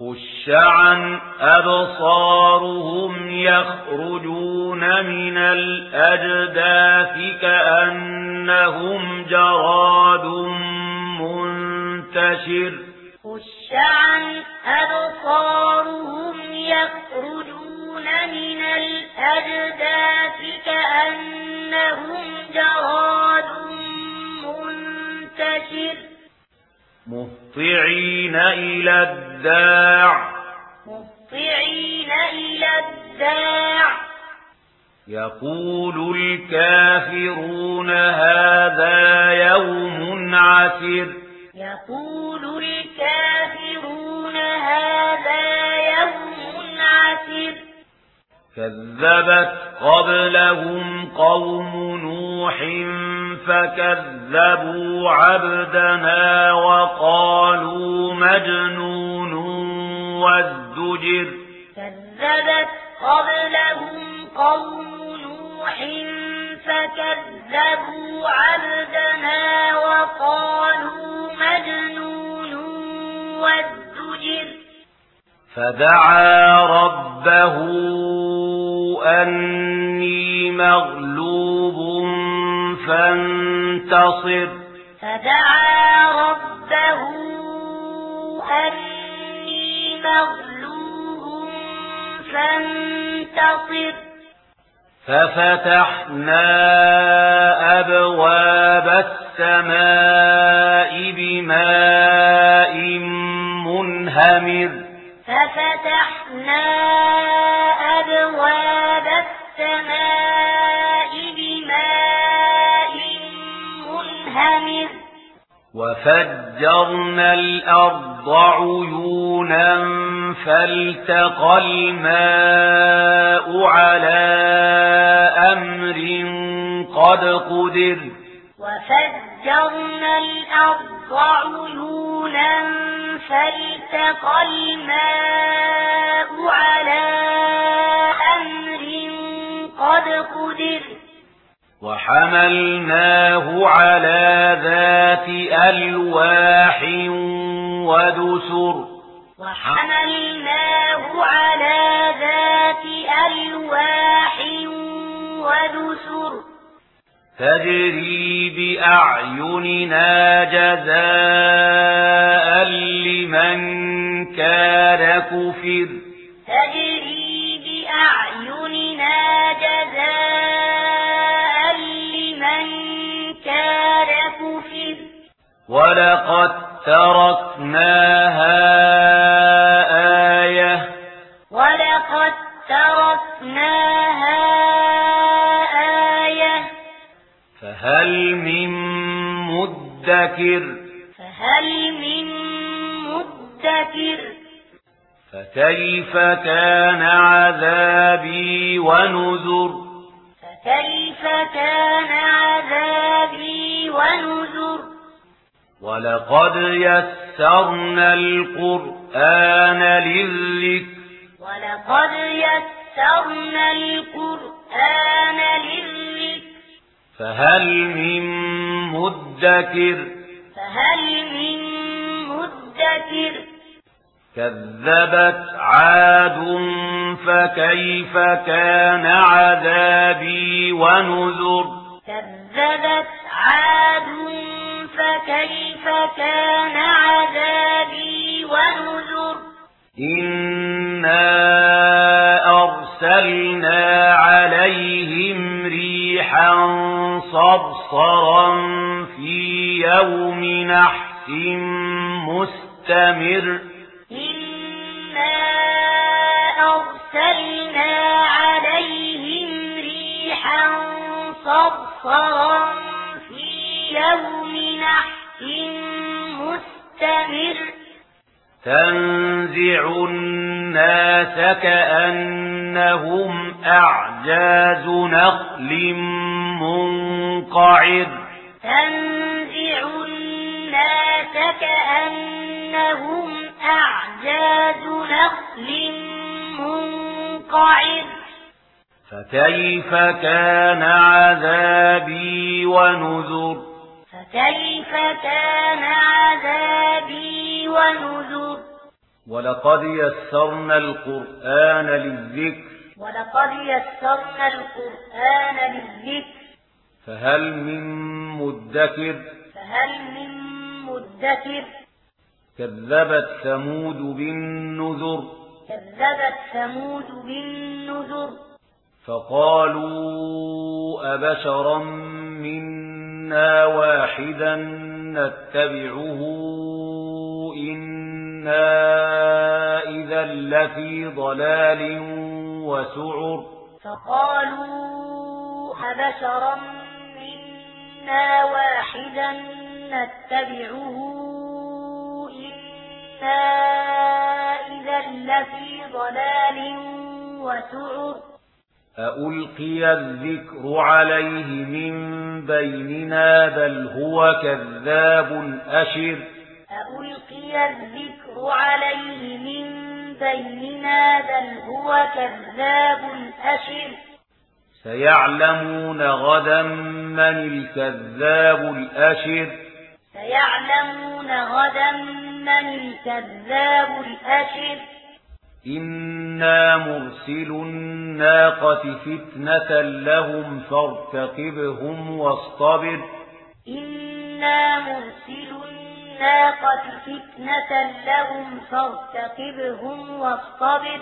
خش عن أبصارهم يخرجون من الأجداف كأنهم جراد منتشر خش عن أبصارهم يخرجون من الأجداف كأنهم جراد مهطعين إلى الداع مهطعين إلى الداع يقول الكافرون هذا يوم عسر يقول الكافرون هذا يوم عسر كذبت قبلهم قوم نوح فكذبوا عبدنا وقالوا مجنون والدجر كذبت قبلهم قوم نوح فكذبوا عبدنا وقالوا مجنون والدجر فدعا ربه أني مغلوب فانتصر. فدعا ربه أني مغلوب فانتصر. ففتحنا أبواب السماء بماء منهمر. ففتحنا أبواب السماء وفجرنا الأرض عيونا فالتقى الماء على أمر قد قدر وفجرنا الأرض عيونا فالتقى الماء وحملناه على ذات ألواح ودسر. وحملناه على ذات ألواح ودسر. تجري بأعيننا جزاء لمن كان كفر. تجري بأعيننا جزاء وَلَقَدْ تَرَكْنَاهَا آيَةً وَلَقَدْ تَرَكْنَاهَا آيَةً فَهَلْ مِن مُدَّكِرٍ فَهَلْ مِن مُدَّكِرٍ فَكَيْفَ كَانَ عَذَابِي وَنُذُرِ فَكَيْفَ كَانَ عَذَابِي وَنُذُرِ وَلَقَدْ يَسَّرْنَا الْقُرْآنَ لِلذِّكْرِ وَلَقَدْ يَسَّرْنَا الْقُرْآنَ لِلذِّكْرِ فَهَلْ مِن مُّدَّكِرٍ فَهَلْ مِن مُّدَّكِرٍ كَذَّبَتْ عَادٌ فَكَيْفَ كَانَ عَذَابِي وَنُذُرِ كَذَّبَتْ وكان عذابي ونذر. إنا أرسلنا عليهم ريحا صبصرا في يوم نحس مستمر. إنا أرسلنا عليهم ريحا صبصرا في يوم نحس مستمر. تنزع الناس كأنهم أعجاز نخل منقعر. تنزع الناس كأنهم أعجاز نخل منقعر. فكيف كان عذابي ونذر؟ فكيف كان عذابي ونذر ولقد يسرنا القرآن للذكر ولقد يسرنا القرآن للذكر فهل من مدكر فهل من مدكر كذبت ثمود بالنذر كذبت ثمود بالنذر فقالوا أبشرا منا إِنَّا وَاحِدًا نَتَّبِعُهُ إِنَّا إِذًا لَّفِي ضَلَالٍ وَسُعُرٍ. فَقَالُوا أَبَشَرًا مِنَّا وَاحِدًا نَتَّبِعُهُ إِنَّا إِذًا لَّفِي ضَلَالٍ وَسُعُرٍ. ألقي الذكر عليه من بيننا بل هو كذاب أشر ألقي الذكر عليه من بيننا بل هو كذاب أشر سيعلمون غدا من الكذاب الأشر سيعلمون غدا من الكذاب الأشر إنا مرسل الناقة فتنة لهم فارتقبهم واصطبر إنا مرسل الناقة فتنة لهم فارتقبهم واصطبر